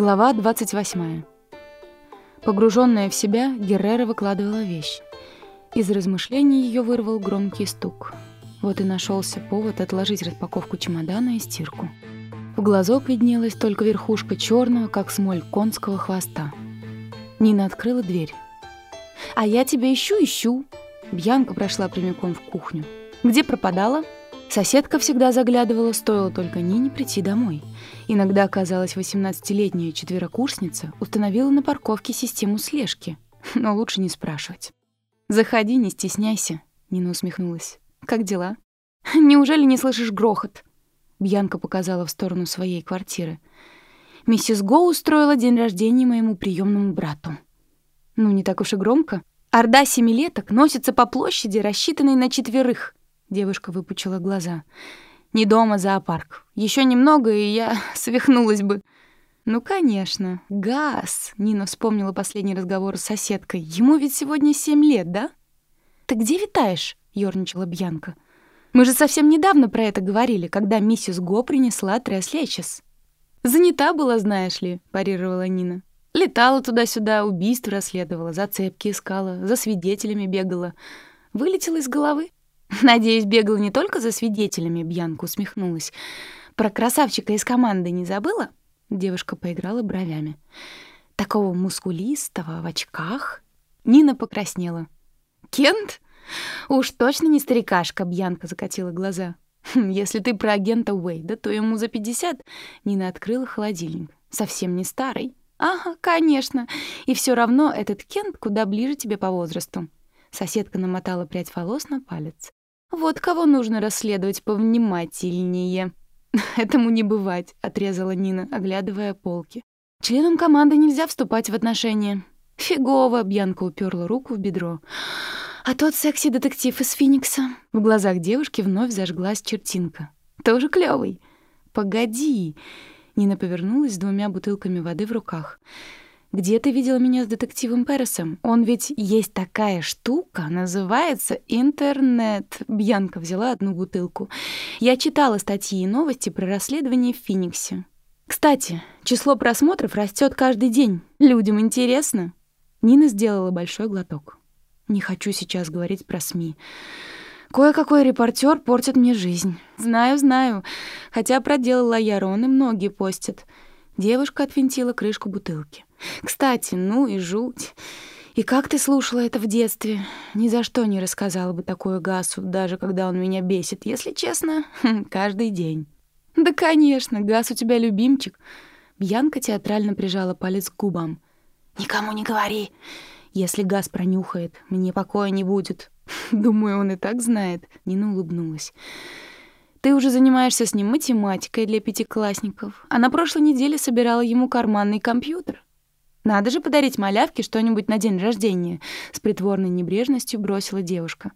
Глава 28. Погруженная в себя, Геррера выкладывала вещь. Из размышлений ее вырвал громкий стук. Вот и нашелся повод отложить распаковку чемодана и стирку. В глазок виднелась только верхушка черного, как смоль конского хвоста. Нина открыла дверь. «А я тебя ищу-ищу!» Бьянка прошла прямиком в кухню. «Где пропадала?» Соседка всегда заглядывала, стоило только Нине прийти домой. Иногда, казалось, 18-летняя четверокурсница установила на парковке систему слежки, но лучше не спрашивать. «Заходи, не стесняйся», — Нина усмехнулась. «Как дела?» «Неужели не слышишь грохот?» Бьянка показала в сторону своей квартиры. «Миссис Го устроила день рождения моему приемному брату». «Ну, не так уж и громко. Орда семилеток носится по площади, рассчитанной на четверых». Девушка выпучила глаза. «Не дома, зоопарк. Еще немного, и я свихнулась бы». «Ну, конечно. Газ!» — Нина вспомнила последний разговор с соседкой. «Ему ведь сегодня семь лет, да?» «Ты где витаешь?» — ёрничала Бьянка. «Мы же совсем недавно про это говорили, когда миссис Го принесла тряслечес». «Занята была, знаешь ли», — парировала Нина. «Летала туда-сюда, убийство расследовала, зацепки искала, за свидетелями бегала. Вылетела из головы». Надеюсь, бегала не только за свидетелями, Бьянка усмехнулась. Про красавчика из команды не забыла? Девушка поиграла бровями. Такого мускулистого, в очках. Нина покраснела. «Кент? Уж точно не старикашка», — Бьянка закатила глаза. «Хм, «Если ты про агента Уэйда, то ему за пятьдесят». Нина открыла холодильник. «Совсем не старый». «Ага, конечно. И все равно этот Кент куда ближе тебе по возрасту». Соседка намотала прядь волос на палец. Вот кого нужно расследовать повнимательнее. Этому не бывать, отрезала Нина, оглядывая полки. Членам команды нельзя вступать в отношения. Фигово, Бьянка уперла руку в бедро. А тот секси-детектив из Феникса. В глазах девушки вновь зажглась чертинка. Тоже клёвый. Погоди. Нина повернулась с двумя бутылками воды в руках. Где ты видела меня с детективом Пересом? Он ведь есть такая штука, называется интернет. Бьянка взяла одну бутылку. Я читала статьи и новости про расследование в Фениксе. Кстати, число просмотров растет каждый день. Людям интересно. Нина сделала большой глоток. Не хочу сейчас говорить про СМИ. Кое-какой репортер портит мне жизнь. Знаю, знаю. Хотя проделала я Рон, и многие постят. Девушка отвинтила крышку бутылки. Кстати, ну и жуть. И как ты слушала это в детстве? Ни за что не рассказала бы такое Гасу, даже когда он меня бесит, если честно, каждый день. Да, конечно, Гас у тебя любимчик. Бьянка театрально прижала палец к губам. Никому не говори. Если Гас пронюхает, мне покоя не будет. Думаю, он и так знает. Нина улыбнулась. Ты уже занимаешься с ним математикой для пятиклассников, а на прошлой неделе собирала ему карманный компьютер. Надо же подарить малявке что-нибудь на день рождения, с притворной небрежностью бросила девушка.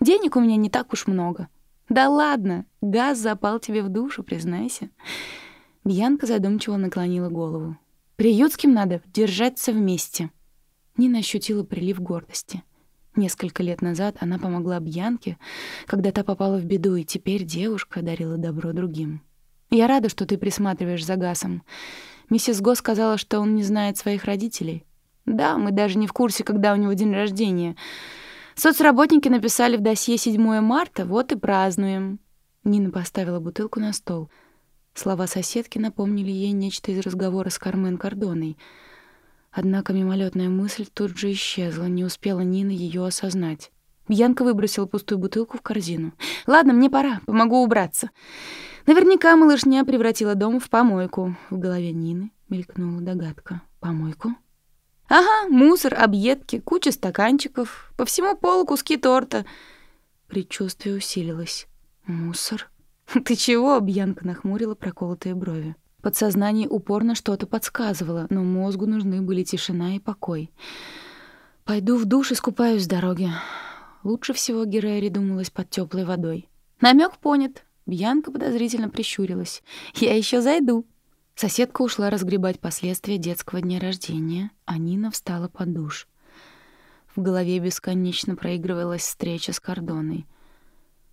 Денег у меня не так уж много. Да ладно, газ запал тебе в душу, признайся. Бьянка задумчиво наклонила голову. Приютским надо держаться вместе. Нина ощутила прилив гордости. Несколько лет назад она помогла Бьянке, когда та попала в беду, и теперь девушка дарила добро другим. «Я рада, что ты присматриваешь за Гасом. Миссис Го сказала, что он не знает своих родителей. Да, мы даже не в курсе, когда у него день рождения. Соцработники написали в досье 7 марта, вот и празднуем. Нина поставила бутылку на стол. Слова соседки напомнили ей нечто из разговора с Кармен Кордоной. Однако мимолетная мысль тут же исчезла, не успела Нина ее осознать. Бьянка выбросила пустую бутылку в корзину. «Ладно, мне пора, помогу убраться». Наверняка малышня превратила дом в помойку. В голове Нины мелькнула догадка. Помойку? Ага, мусор, объедки, куча стаканчиков, по всему полу куски торта. Предчувствие усилилось. Мусор? Ты чего? Бьянка нахмурила проколотые брови. Подсознание упорно что-то подсказывало, но мозгу нужны были тишина и покой. Пойду в душ и скупаюсь с дороги. Лучше всего Герайри думалась под теплой водой. Намек понят. Бьянка подозрительно прищурилась. «Я еще зайду». Соседка ушла разгребать последствия детского дня рождения, а Нина встала под душ. В голове бесконечно проигрывалась встреча с Кордоной.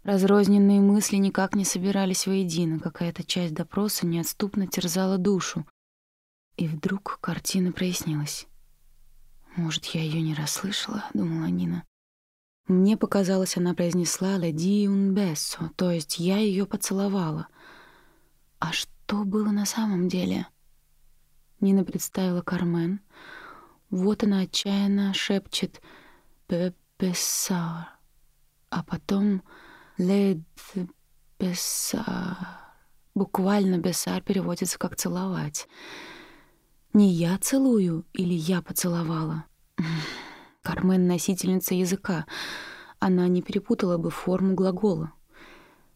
Разрозненные мысли никак не собирались воедино, какая-то часть допроса неотступно терзала душу. И вдруг картина прояснилась. «Может, я ее не расслышала?» — думала Нина. Мне показалось, она произнесла «Леди un beso», то есть я ее поцеловала. А что было на самом деле? Нина представила Кармен. Вот она отчаянно шепчет «Бесар», а потом «Лед бесар». Буквально «бесар» переводится как «целовать». Не я целую или я поцеловала? Кармен — носительница языка. Она не перепутала бы форму глагола.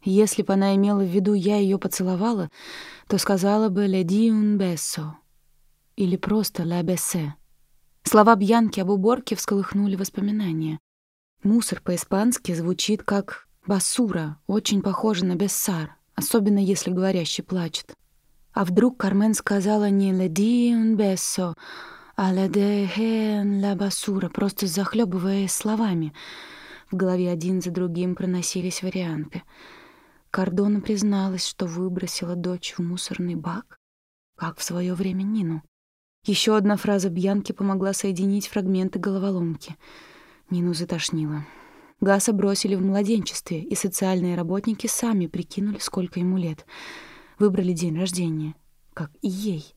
Если бы она имела в виду «я ее поцеловала», то сказала бы «le di un beso» или просто «la besé». Слова Бьянки об уборке всколыхнули воспоминания. Мусор по-испански звучит как «басура», очень похоже на «бессар», особенно если говорящий плачет. А вдруг Кармен сказала не «le di un beso», «Аля де хен ла басура», просто захлебываясь словами. В голове один за другим проносились варианты. Кардона призналась, что выбросила дочь в мусорный бак, как в свое время Нину. Еще одна фраза Бьянки помогла соединить фрагменты головоломки. Нину затошнило. Гаса бросили в младенчестве, и социальные работники сами прикинули, сколько ему лет. Выбрали день рождения, как и ей.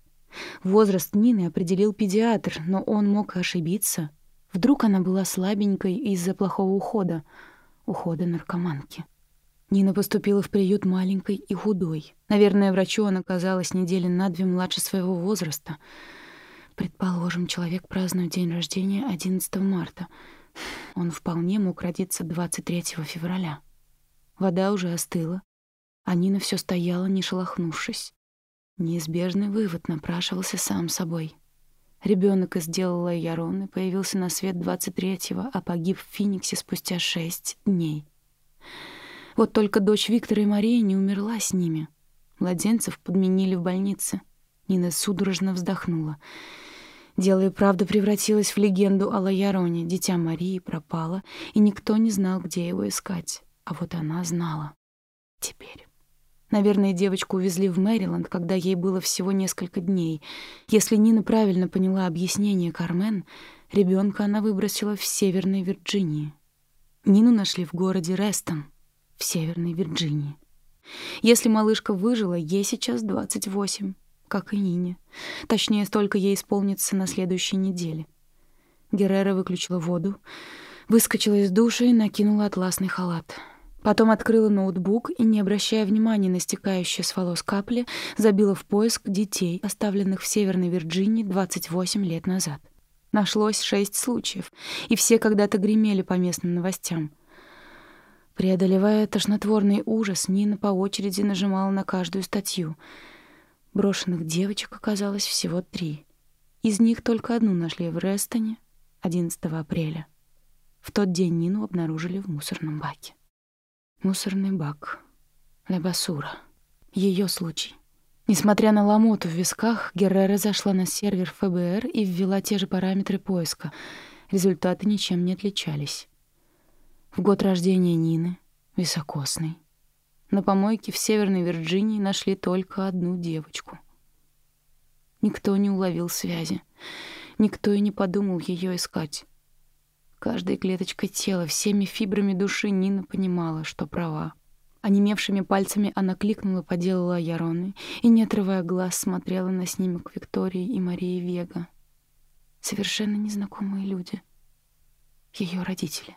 Возраст Нины определил педиатр, но он мог ошибиться. Вдруг она была слабенькой из-за плохого ухода, ухода наркоманки. Нина поступила в приют маленькой и худой. Наверное, врачу она казалась недели на две младше своего возраста. Предположим, человек празднует день рождения 11 марта. Он вполне мог родиться 23 февраля. Вода уже остыла, а Нина все стояла, не шелохнувшись. Неизбежный вывод напрашивался сам собой. Ребенок из дела Яроны появился на свет 23-го, а погиб в Фениксе спустя шесть дней. Вот только дочь Виктора и Марии не умерла с ними. Младенцев подменили в больнице. Нина судорожно вздохнула. Дело и правда превратилось в легенду о Лаяроне. Дитя Марии пропало, и никто не знал, где его искать. А вот она знала. Теперь. Наверное, девочку увезли в Мэриленд, когда ей было всего несколько дней. Если Нина правильно поняла объяснение Кармен, ребенка она выбросила в Северной Вирджинии. Нину нашли в городе Рестон, в Северной Вирджинии. Если малышка выжила, ей сейчас 28, как и Нине. Точнее, столько ей исполнится на следующей неделе. Геррера выключила воду, выскочила из душа и накинула атласный халат — Потом открыла ноутбук и, не обращая внимания на стекающие с волос капли, забила в поиск детей, оставленных в Северной Вирджинии 28 лет назад. Нашлось шесть случаев, и все когда-то гремели по местным новостям. Преодолевая тошнотворный ужас, Нина по очереди нажимала на каждую статью. Брошенных девочек оказалось всего три. Из них только одну нашли в Рестоне 11 апреля. В тот день Нину обнаружили в мусорном баке. Мусорный бак. Лебасура. Ее случай. Несмотря на ломоту в висках, Геррера зашла на сервер ФБР и ввела те же параметры поиска. Результаты ничем не отличались. В год рождения Нины, високосный. На помойке в Северной Вирджинии нашли только одну девочку. Никто не уловил связи. Никто и не подумал ее искать. Каждой клеточкой тела, всеми фибрами души Нина понимала, что права. Онемевшими пальцами она кликнула по делу Лаяроны и, не отрывая глаз, смотрела на снимок Виктории и Марии Вега. Совершенно незнакомые люди. Ее родители.